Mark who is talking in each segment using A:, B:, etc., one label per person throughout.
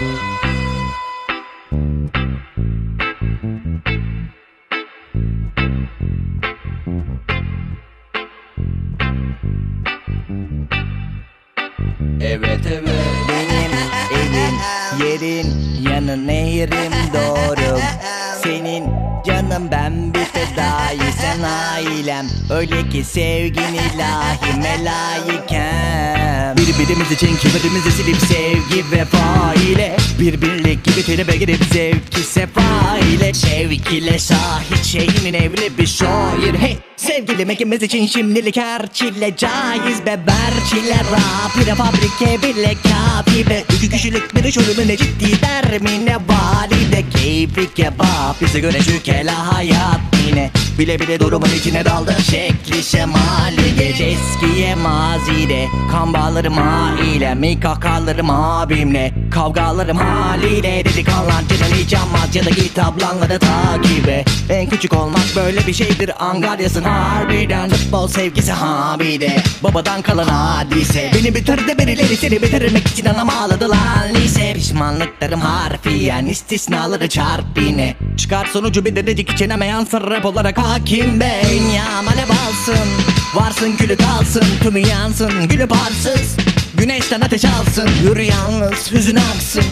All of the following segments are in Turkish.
A: Evet evet
B: Benim evim yerin yanı nehrim doğru. Senin canım ben bir fedai sen ailem. Öyle ki sevgin ilahime layıkem Birbirimiz için kibirimizi silip sevgi vefa ile Bir birlik gibi tribe girip zevki sefa ile Şevk ile şahit şeyinin evli bir şair. Hey Sevgilim ikimiz için şimdilik her çile caiz. Beber çile rap Bir fabrike bile kafi. Ve iki kişilik bir iş ölümüne ciddi der mi ne valide Keyfi kebap bize göre şu kela hayat yine Bile bile durumun içine daldı. Şekli şemali Gece eskiye mazide. Kan bağlarım ailem Kahkahalarım abimle. Kavgalarım haliyle Dedik anlatılan hiç anmaz Ya da git ablanları takibe. En küçük olmak böyle bir şeydir. Angaryasın harbiden. Futbol sevgisi habide Babadan kalan hadise. Beni bitirdi birileri seni bitirmek için anam ağladılar lise Pişmanlıklarım harfiyen istisnaları çarp Çıkar sonucu bir dedecik içine yansın rap olarak hakim bey Dünyam alev alsın Varsın külü kalsın tümü yansın gülü parsız. Güneşten ateş alsın Yürü yalnız hüzün aksın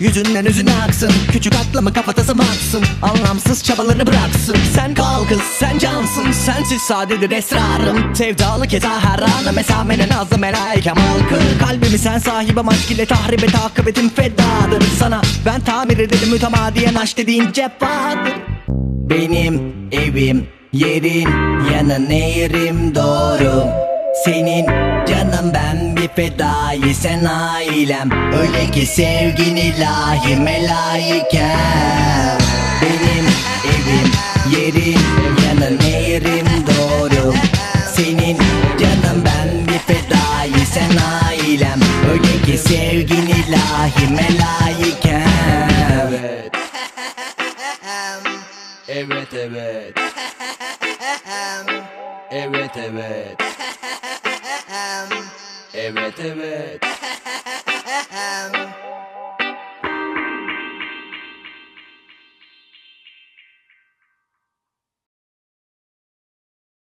B: Yüzünden hüzün aksın. Küçük aklımı kafatası baksın Anlamsız çabalarını bıraksın. Sen kal kız sen cansın. Sensiz sadedir esrarım. Sevdalı keza her anı Mesamenin azı melaikem halkı Kalbimi sen sahibim aşk ile tahrip et Akıbetim fedadır sana Ben tamir ederim mütemadiyen aşk dediğin cefadır benim evim yerin yanı nehrim doğru. Senin canım ben bir fedai sen ailem. Öyle ki sevgin ilahime layıken Benim evim yerin yanı nehrim doğru. Senin canım ben bir fedai sen ailem. Öyle ki sevgin ilahime layıken
A: Evet Evet evet. Evet evet Evet evet